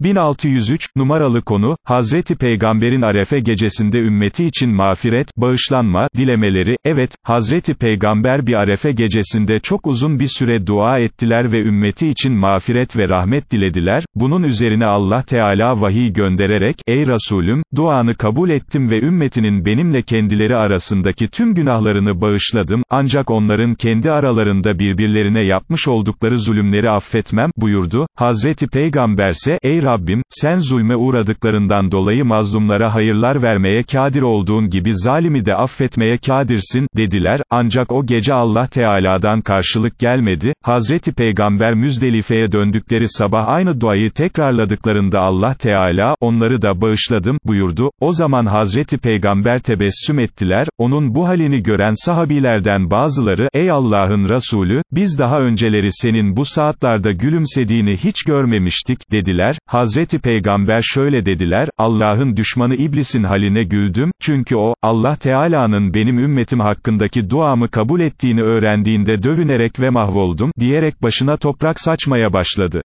1603, numaralı konu, Hazreti Peygamber'in Arefe gecesinde ümmeti için mağfiret, bağışlanma, dilemeleri, evet, Hazreti Peygamber bir Arefe gecesinde çok uzun bir süre dua ettiler ve ümmeti için mağfiret ve rahmet dilediler, bunun üzerine Allah Teala vahiy göndererek, ey Resulüm, duanı kabul ettim ve ümmetinin benimle kendileri arasındaki tüm günahlarını bağışladım, ancak onların kendi aralarında birbirlerine yapmış oldukları zulümleri affetmem, buyurdu, Hazreti Peygamberse, ey Rabbim, sen zulme uğradıklarından dolayı mazlumlara hayırlar vermeye kadir olduğun gibi zalimi de affetmeye kadirsin, dediler, ancak o gece Allah Teala'dan karşılık gelmedi, Hazreti Peygamber Müzdelife'ye döndükleri sabah aynı duayı tekrarladıklarında Allah Teala, onları da bağışladım, buyurdu, o zaman Hazreti Peygamber tebessüm ettiler, onun bu halini gören sahabilerden bazıları, ey Allah'ın Resulü, biz daha önceleri senin bu saatlerde gülümsediğini hiç görmemiştik, dediler, Hazreti Peygamber şöyle dediler, Allah'ın düşmanı iblisin haline güldüm, çünkü o, Allah Teala'nın benim ümmetim hakkındaki duamı kabul ettiğini öğrendiğinde dövünerek ve mahvoldum, diyerek başına toprak saçmaya başladı.